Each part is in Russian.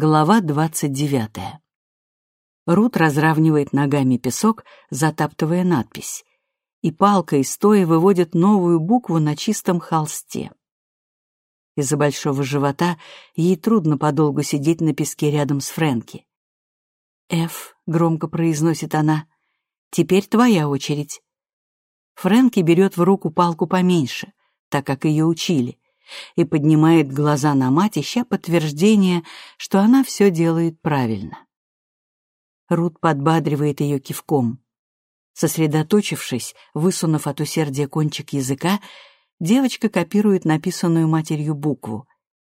Глава двадцать девятая. Рут разравнивает ногами песок, затаптывая надпись, и палкой стоя выводит новую букву на чистом холсте. Из-за большого живота ей трудно подолгу сидеть на песке рядом с Фрэнки. «Ф», — громко произносит она, — «теперь твоя очередь». Фрэнки берет в руку палку поменьше, так как ее учили, и поднимает глаза на мать, ища подтверждение, что она все делает правильно. Рут подбадривает ее кивком. Сосредоточившись, высунув от усердия кончик языка, девочка копирует написанную матерью букву.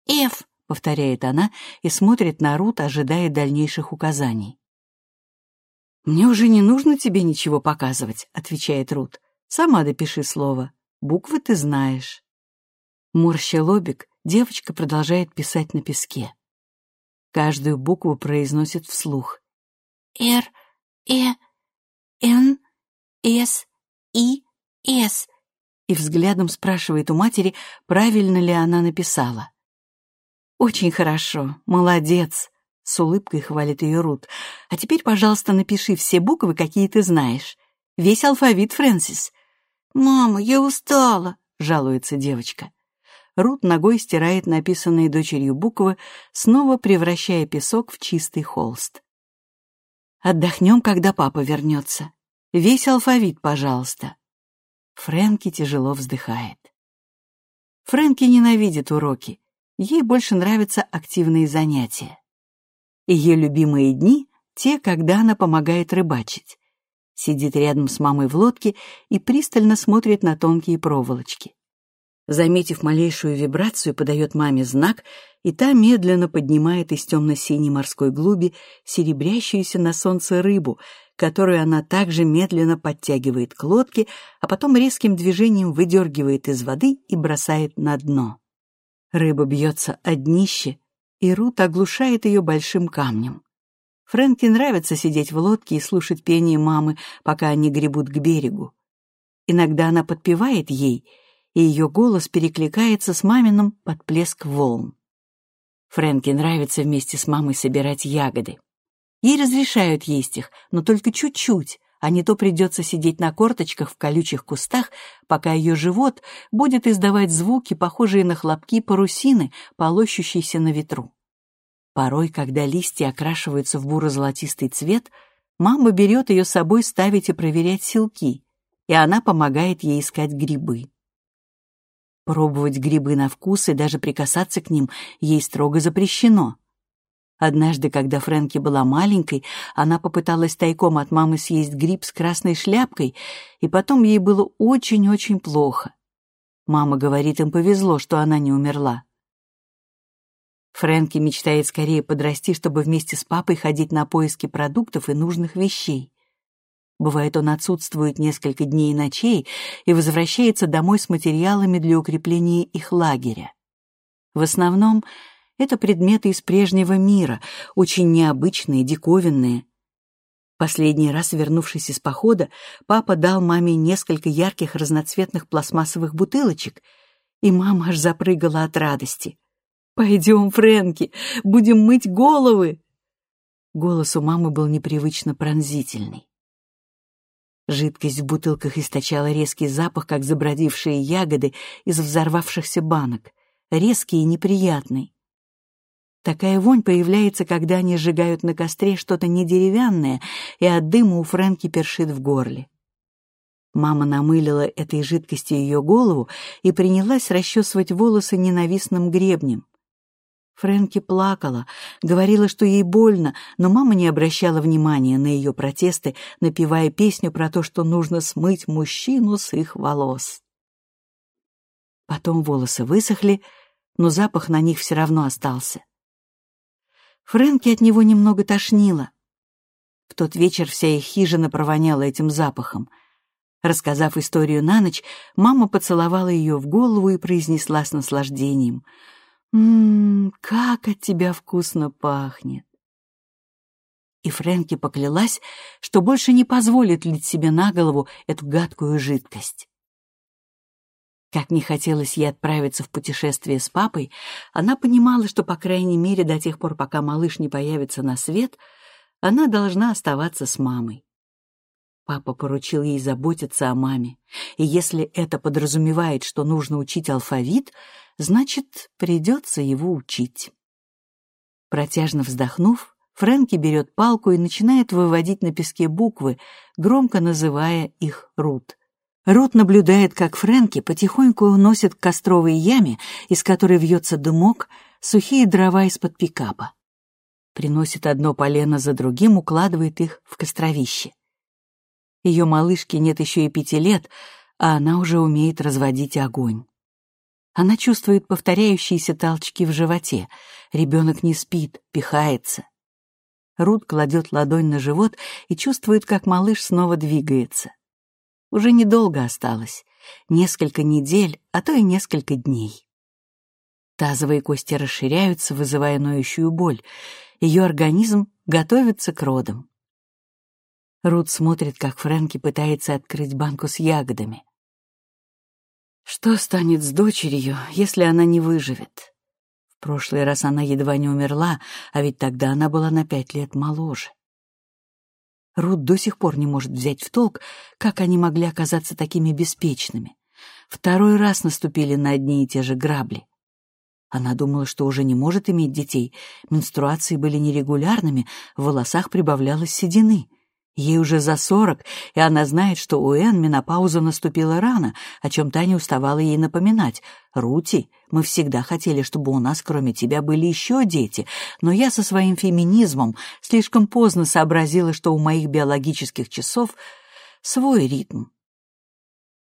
«Ф», — повторяет она и смотрит на Рут, ожидая дальнейших указаний. «Мне уже не нужно тебе ничего показывать», — отвечает Рут. Сама допиши слово. Буквы ты знаешь. Морща лобик, девочка продолжает писать на песке. Каждую букву произносит вслух. Р, Э, Н, С, И, С. И взглядом спрашивает у матери, правильно ли она написала. «Очень хорошо, молодец», — с улыбкой хвалит ее Рут. «А теперь, пожалуйста, напиши все буквы, какие ты знаешь. Весь алфавит, Фрэнсис. «Мама, я устала», — жалуется девочка. Рут ногой стирает написанные дочерью буквы, снова превращая песок в чистый холст. «Отдохнем, когда папа вернется. Весь алфавит, пожалуйста». Фрэнки тяжело вздыхает. Фрэнки ненавидит уроки. Ей больше нравятся активные занятия. Ее любимые дни — те, когда она помогает рыбачить сидит рядом с мамой в лодке и пристально смотрит на тонкие проволочки. Заметив малейшую вибрацию, подает маме знак, и та медленно поднимает из темно-синей морской глуби серебрящуюся на солнце рыбу, которую она также медленно подтягивает к лодке, а потом резким движением выдергивает из воды и бросает на дно. Рыба бьется о днище, и Рут оглушает ее большим камнем. Фрэнке нравится сидеть в лодке и слушать пение мамы, пока они гребут к берегу. Иногда она подпевает ей, и ее голос перекликается с маминым под плеск волн. Фрэнке нравится вместе с мамой собирать ягоды. Ей разрешают есть их, но только чуть-чуть, а не то придется сидеть на корточках в колючих кустах, пока ее живот будет издавать звуки, похожие на хлопки парусины, полощущиеся на ветру. Порой, когда листья окрашиваются в буро-золотистый цвет, мама берет ее с собой ставить и проверять селки, и она помогает ей искать грибы. Пробовать грибы на вкус и даже прикасаться к ним ей строго запрещено. Однажды, когда Фрэнки была маленькой, она попыталась тайком от мамы съесть гриб с красной шляпкой, и потом ей было очень-очень плохо. Мама говорит, им повезло, что она не умерла. Фрэнки мечтает скорее подрасти, чтобы вместе с папой ходить на поиски продуктов и нужных вещей. Бывает, он отсутствует несколько дней и ночей и возвращается домой с материалами для укрепления их лагеря. В основном это предметы из прежнего мира, очень необычные, диковинные. Последний раз, вернувшись из похода, папа дал маме несколько ярких разноцветных пластмассовых бутылочек, и мама аж запрыгала от радости. «Пойдем, Фрэнки, будем мыть головы!» Голос у мамы был непривычно пронзительный. Жидкость в бутылках источала резкий запах, как забродившие ягоды из взорвавшихся банок, резкий и неприятный. Такая вонь появляется, когда они сжигают на костре что-то недеревянное, и от дыма у Фрэнки першит в горле. Мама намылила этой жидкостью ее голову и принялась расчесывать волосы ненавистным гребнем. Фрэнки плакала, говорила, что ей больно, но мама не обращала внимания на ее протесты, напевая песню про то, что нужно смыть мужчину с их волос. Потом волосы высохли, но запах на них все равно остался. Фрэнки от него немного тошнило. В тот вечер вся их хижина провоняла этим запахом. Рассказав историю на ночь, мама поцеловала ее в голову и произнесла с наслаждением — «Ммм, как от тебя вкусно пахнет!» И Фрэнки поклялась, что больше не позволит лить себе на голову эту гадкую жидкость. Как не хотелось ей отправиться в путешествие с папой, она понимала, что, по крайней мере, до тех пор, пока малыш не появится на свет, она должна оставаться с мамой. Папа поручил ей заботиться о маме, и если это подразумевает, что нужно учить алфавит, значит, придется его учить. Протяжно вздохнув, Фрэнки берет палку и начинает выводить на песке буквы, громко называя их Рут. Рут наблюдает, как Фрэнки потихоньку уносит к костровой яме, из которой вьется дымок, сухие дрова из-под пикапа. Приносит одно полено за другим, укладывает их в костровище. Ее малышке нет еще и пяти лет, а она уже умеет разводить огонь. Она чувствует повторяющиеся толчки в животе. Ребенок не спит, пихается. Рут кладет ладонь на живот и чувствует, как малыш снова двигается. Уже недолго осталось. Несколько недель, а то и несколько дней. Тазовые кости расширяются, вызывая ноющую боль. Ее организм готовится к родам. Рут смотрит, как Фрэнки пытается открыть банку с ягодами. Что станет с дочерью, если она не выживет? В прошлый раз она едва не умерла, а ведь тогда она была на пять лет моложе. Рут до сих пор не может взять в толк, как они могли оказаться такими беспечными. Второй раз наступили на одни и те же грабли. Она думала, что уже не может иметь детей. Менструации были нерегулярными, в волосах прибавлялось седины. Ей уже за сорок, и она знает, что у Энн менопауза наступила рано, о чем Таня уставала ей напоминать. «Рути, мы всегда хотели, чтобы у нас, кроме тебя, были еще дети, но я со своим феминизмом слишком поздно сообразила, что у моих биологических часов свой ритм».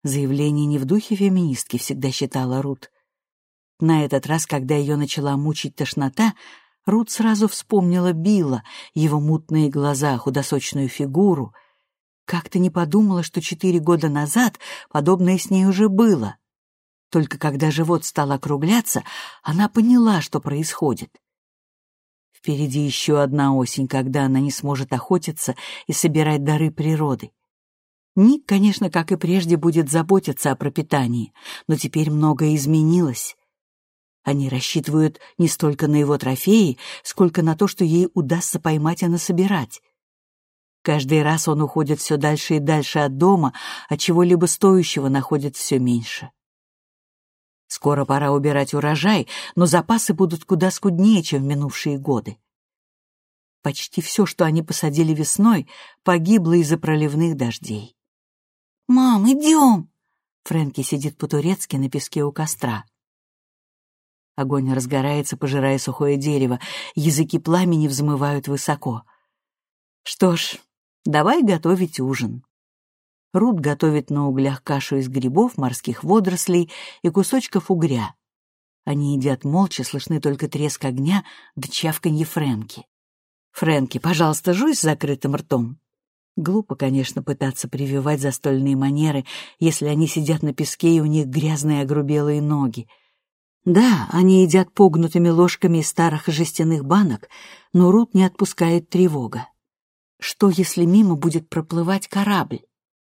Заявление не в духе феминистки, всегда считала Рут. На этот раз, когда ее начала мучить тошнота, Рут сразу вспомнила Билла, его мутные глаза, худосочную фигуру. Как-то не подумала, что четыре года назад подобное с ней уже было. Только когда живот стал округляться, она поняла, что происходит. Впереди еще одна осень, когда она не сможет охотиться и собирать дары природы. Ник, конечно, как и прежде, будет заботиться о пропитании, но теперь многое изменилось. Они рассчитывают не столько на его трофеи, сколько на то, что ей удастся поймать и насобирать. Каждый раз он уходит все дальше и дальше от дома, а чего-либо стоящего находит все меньше. Скоро пора убирать урожай, но запасы будут куда скуднее, чем в минувшие годы. Почти все, что они посадили весной, погибло из-за проливных дождей. «Мам, идем!» Фрэнки сидит по-турецки на песке у костра. Огонь разгорается, пожирая сухое дерево. Языки пламени взмывают высоко. Что ж, давай готовить ужин. Рут готовит на углях кашу из грибов, морских водорослей и кусочков угря. Они едят молча, слышны только треск огня да чавканье Фрэнки. «Фрэнки, пожалуйста, жуй с закрытым ртом». Глупо, конечно, пытаться прививать застольные манеры, если они сидят на песке и у них грязные огрубелые ноги. Да, они едят погнутыми ложками из старых жестяных банок, но Рут не отпускает тревога. Что, если мимо будет проплывать корабль?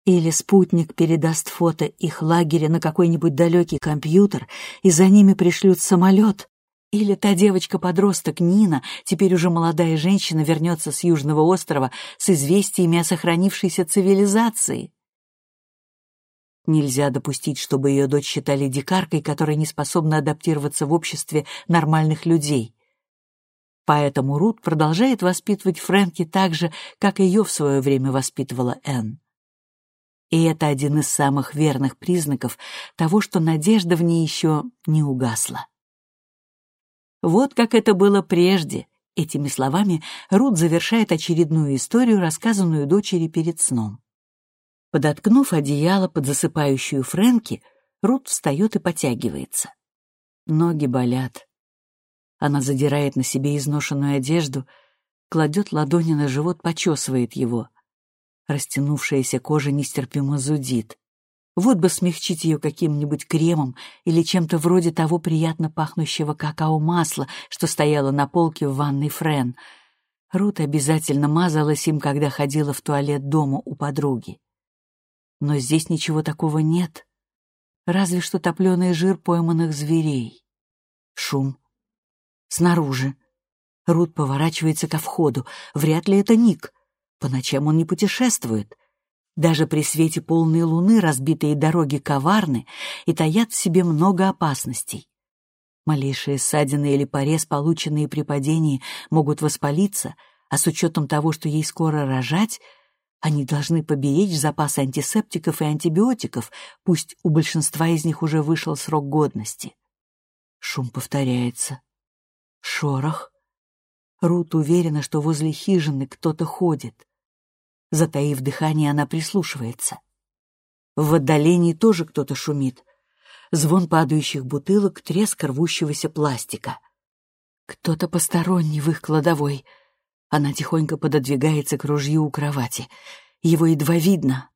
Или спутник передаст фото их лагеря на какой-нибудь далекий компьютер, и за ними пришлют самолет? Или та девочка-подросток Нина, теперь уже молодая женщина, вернется с Южного острова с известиями о сохранившейся цивилизации? Нельзя допустить, чтобы ее дочь считали дикаркой, которая не способна адаптироваться в обществе нормальных людей. Поэтому Рут продолжает воспитывать Фрэнки так же, как ее в свое время воспитывала Энн. И это один из самых верных признаков того, что надежда в ней еще не угасла. Вот как это было прежде. Этими словами Рут завершает очередную историю, рассказанную дочери перед сном. Подоткнув одеяло под засыпающую Фрэнки, Рут встает и потягивается. Ноги болят. Она задирает на себе изношенную одежду, кладет ладони на живот, почесывает его. Растянувшаяся кожа нестерпимо зудит. Вот бы смягчить ее каким-нибудь кремом или чем-то вроде того приятно пахнущего какао-масла, что стояло на полке в ванной Френ. Рут обязательно мазалась им, когда ходила в туалет дома у подруги. Но здесь ничего такого нет. Разве что топленый жир пойманных зверей. Шум. Снаружи. Рут поворачивается ко входу. Вряд ли это Ник. По ночам он не путешествует. Даже при свете полной луны разбитые дороги коварны и таят в себе много опасностей. Малейшие ссадины или порез, полученные при падении, могут воспалиться, а с учетом того, что ей скоро рожать, они должны поберечь запас антисептиков и антибиотиков, пусть у большинства из них уже вышел срок годности. Шум повторяется. Шорох. Рут уверена, что возле хижины кто-то ходит. Затаив дыхание, она прислушивается. В отдалении тоже кто-то шумит. Звон падающих бутылок, треск рвущегося пластика. Кто-то посторонний в их кладовой. Она тихонько пододвигается к ружью у кровати. Его едва видно.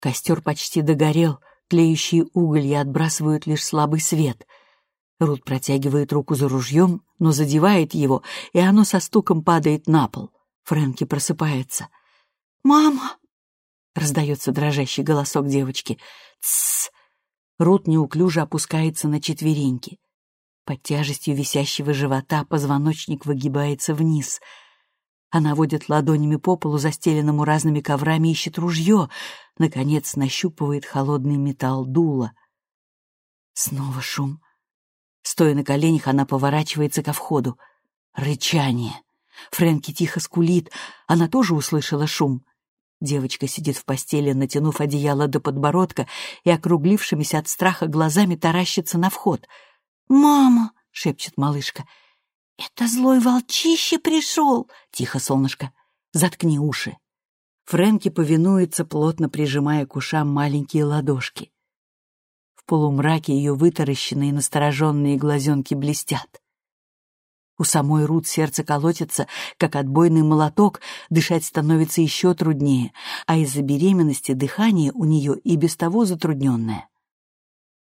Костер почти догорел, тлеющие уголья отбрасывают лишь слабый свет. Рут протягивает руку за ружьем, но задевает его, и оно со стуком падает на пол. Фрэнки просыпается — «Мама!» — раздается дрожащий голосок девочки. «Тссс!» Рут неуклюже опускается на четвереньки. Под тяжестью висящего живота позвоночник выгибается вниз. Она водит ладонями по полу, застеленному разными коврами, ищет ружье. Наконец нащупывает холодный металл дула. Снова шум. Стоя на коленях, она поворачивается ко входу. Рычание. Фрэнки тихо скулит. Она тоже услышала шум. Девочка сидит в постели, натянув одеяло до подбородка и округлившимися от страха глазами таращится на вход. «Мама!» — шепчет малышка. «Это злой волчище пришел!» — тихо, солнышко. «Заткни уши!» Фрэнки повинуется, плотно прижимая к ушам маленькие ладошки. В полумраке ее вытаращенные настороженные глазенки блестят. У самой Рут сердце колотится, как отбойный молоток, дышать становится еще труднее, а из-за беременности дыхание у нее и без того затрудненное.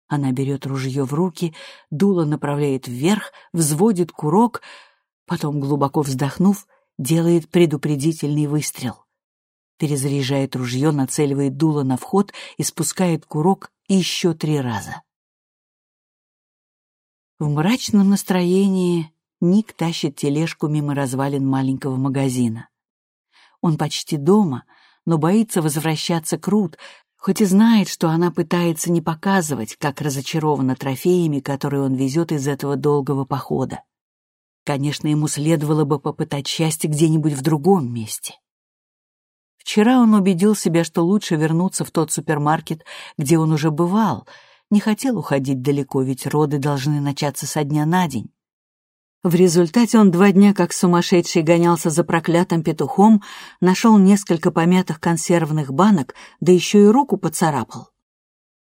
Она берет ружье в руки, дуло направляет вверх, взводит курок, потом, глубоко вздохнув, делает предупредительный выстрел. Перезаряжает ружье, нацеливает дуло на вход и спускает курок еще три раза. В мрачном настроении Ник тащит тележку мимо развалин маленького магазина. Он почти дома, но боится возвращаться к Рут, хоть и знает, что она пытается не показывать, как разочарована трофеями, которые он везет из этого долгого похода. Конечно, ему следовало бы попытать счастье где-нибудь в другом месте. Вчера он убедил себя, что лучше вернуться в тот супермаркет, где он уже бывал, не хотел уходить далеко, ведь роды должны начаться со дня на день. В результате он два дня как сумасшедший гонялся за проклятым петухом, нашел несколько помятых консервных банок, да еще и руку поцарапал.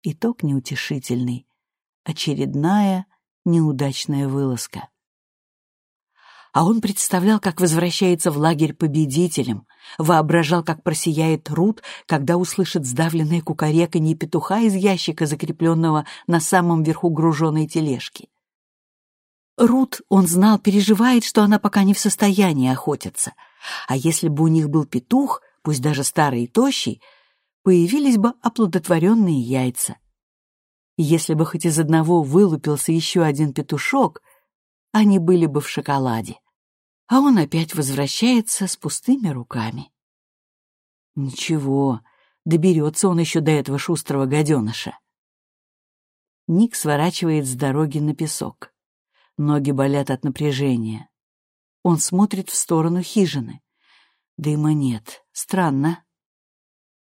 Итог неутешительный. Очередная неудачная вылазка. А он представлял, как возвращается в лагерь победителем, воображал, как просияет Рут, когда услышит сдавленное кукареканье петуха из ящика, закрепленного на самом верху груженной тележки. Рут, он знал, переживает, что она пока не в состоянии охотиться. А если бы у них был петух, пусть даже старый и тощий, появились бы оплодотворенные яйца. Если бы хоть из одного вылупился еще один петушок, они были бы в шоколаде. А он опять возвращается с пустыми руками. Ничего, доберется он еще до этого шустрого гаденыша. Ник сворачивает с дороги на песок. Ноги болят от напряжения. Он смотрит в сторону хижины. Дыма нет. Странно.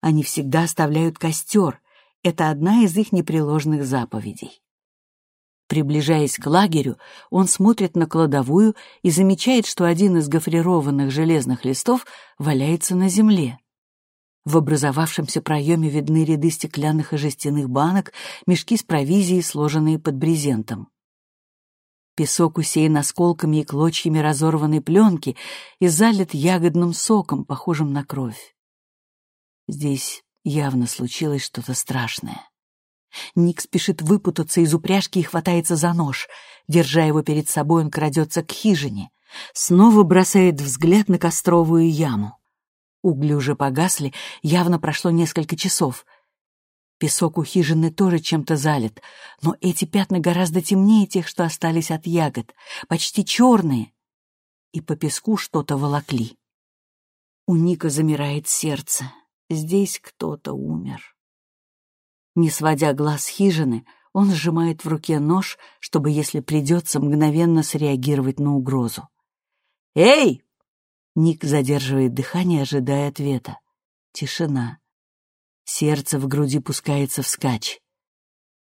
Они всегда оставляют костер. Это одна из их непреложных заповедей. Приближаясь к лагерю, он смотрит на кладовую и замечает, что один из гофрированных железных листов валяется на земле. В образовавшемся проеме видны ряды стеклянных и жестяных банок, мешки с провизией, сложенные под брезентом. Песок усеян осколками и клочьями разорванной пленки и залит ягодным соком, похожим на кровь. Здесь явно случилось что-то страшное. Ник спешит выпутаться из упряжки и хватается за нож. Держа его перед собой, он крадется к хижине. Снова бросает взгляд на костровую яму. Угли уже погасли, явно прошло несколько часов. Песок у хижины тоже чем-то залит, но эти пятна гораздо темнее тех, что остались от ягод, почти черные. И по песку что-то волокли. У Ника замирает сердце. Здесь кто-то умер. Не сводя глаз хижины, он сжимает в руке нож, чтобы, если придется, мгновенно среагировать на угрозу. «Эй!» Ник задерживает дыхание, ожидая ответа. Тишина. Сердце в груди пускается вскачь.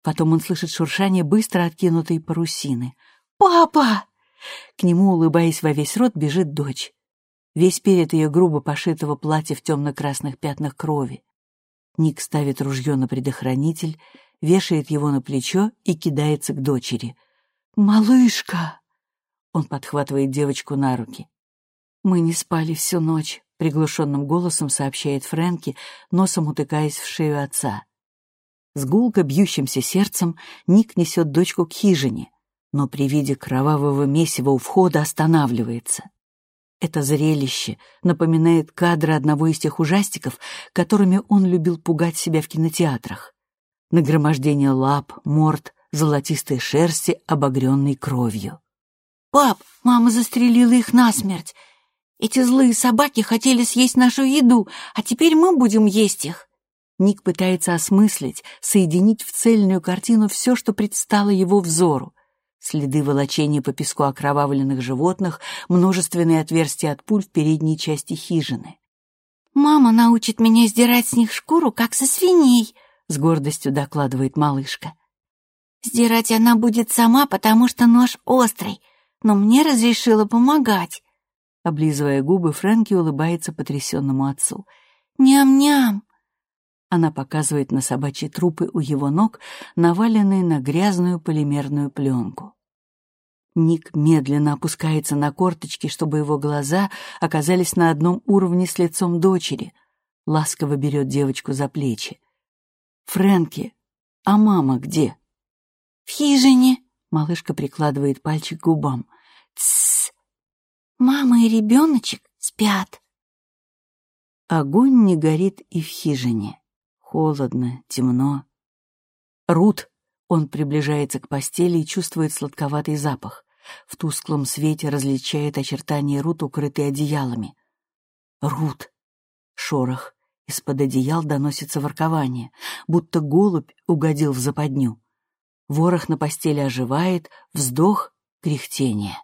Потом он слышит шуршание быстро откинутой парусины. «Папа!» К нему, улыбаясь во весь рот, бежит дочь. Весь перед ее грубо пошитого платья в темно-красных пятнах крови. Ник ставит ружье на предохранитель, вешает его на плечо и кидается к дочери. «Малышка!» Он подхватывает девочку на руки. «Мы не спали всю ночь приглушенным голосом сообщает Фрэнки, носом утыкаясь в шею отца. С гулко бьющимся сердцем Ник несет дочку к хижине, но при виде кровавого месива у входа останавливается. Это зрелище напоминает кадры одного из тех ужастиков, которыми он любил пугать себя в кинотеатрах. Нагромождение лап, морд, золотистой шерсти, обогренной кровью. «Пап, мама застрелила их насмерть. Эти злые собаки хотели съесть нашу еду, а теперь мы будем есть их. Ник пытается осмыслить, соединить в цельную картину все, что предстало его взору. Следы волочения по песку окровавленных животных, множественные отверстия от пуль в передней части хижины. «Мама научит меня сдирать с них шкуру, как со свиней», — с гордостью докладывает малышка. «Сдирать она будет сама, потому что нож острый, но мне разрешила помогать. Облизывая губы, Фрэнки улыбается потрясенному отцу. «Ням-ням!» Она показывает на собачьи трупы у его ног, наваленные на грязную полимерную пленку. Ник медленно опускается на корточки, чтобы его глаза оказались на одном уровне с лицом дочери. Ласково берет девочку за плечи. «Фрэнки, а мама где?» «В хижине», — малышка прикладывает пальчик к губам. «Тссс, Мама и ребеночек спят. Огонь не горит и в хижине. Холодно, темно. Рут! Он приближается к постели и чувствует сладковатый запах. В тусклом свете различает очертания Рут, укрытые одеялами. Рут! Шорох. Из-под одеял доносится воркование, будто голубь угодил в западню. Ворох на постели оживает, вздох, кряхтение.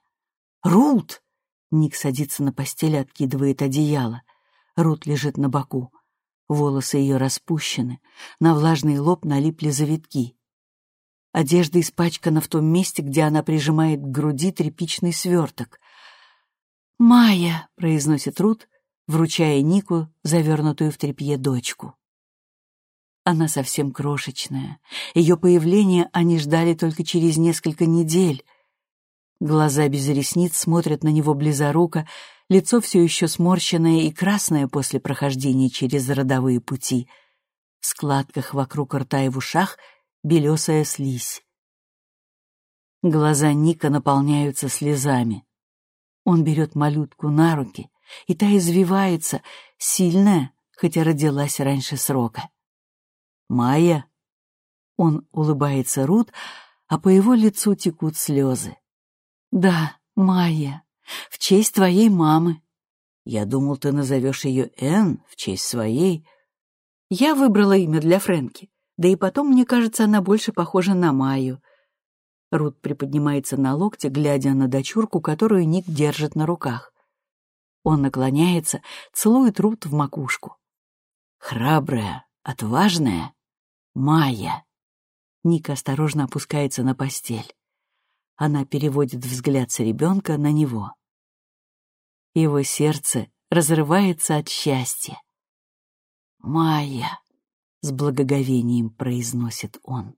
«Рут!» Ник садится на постель и откидывает одеяло. Рут лежит на боку. Волосы ее распущены, на влажный лоб налипли завитки. Одежда испачкана в том месте, где она прижимает к груди тряпичный сверток. «Майя!» — произносит Рут, вручая Нику завернутую в тряпье дочку. Она совсем крошечная. Ее появление они ждали только через несколько недель — Глаза без ресниц смотрят на него близоруко, лицо все еще сморщенное и красное после прохождения через родовые пути. В складках вокруг рта и в ушах белесая слизь. Глаза Ника наполняются слезами. Он берет малютку на руки, и та извивается, сильная, хотя родилась раньше срока. «Майя!» Он улыбается Рут, а по его лицу текут слезы. «Да, Майя, в честь твоей мамы». «Я думал, ты назовешь ее Энн в честь своей». Я выбрала имя для Фрэнки, да и потом, мне кажется, она больше похожа на Майю. Рут приподнимается на локте, глядя на дочурку, которую Ник держит на руках. Он наклоняется, целует Рут в макушку. «Храбрая, отважная Майя». Ник осторожно опускается на постель. Она переводит взгляд с ребенка на него. Его сердце разрывается от счастья. «Майя!» — с благоговением произносит он.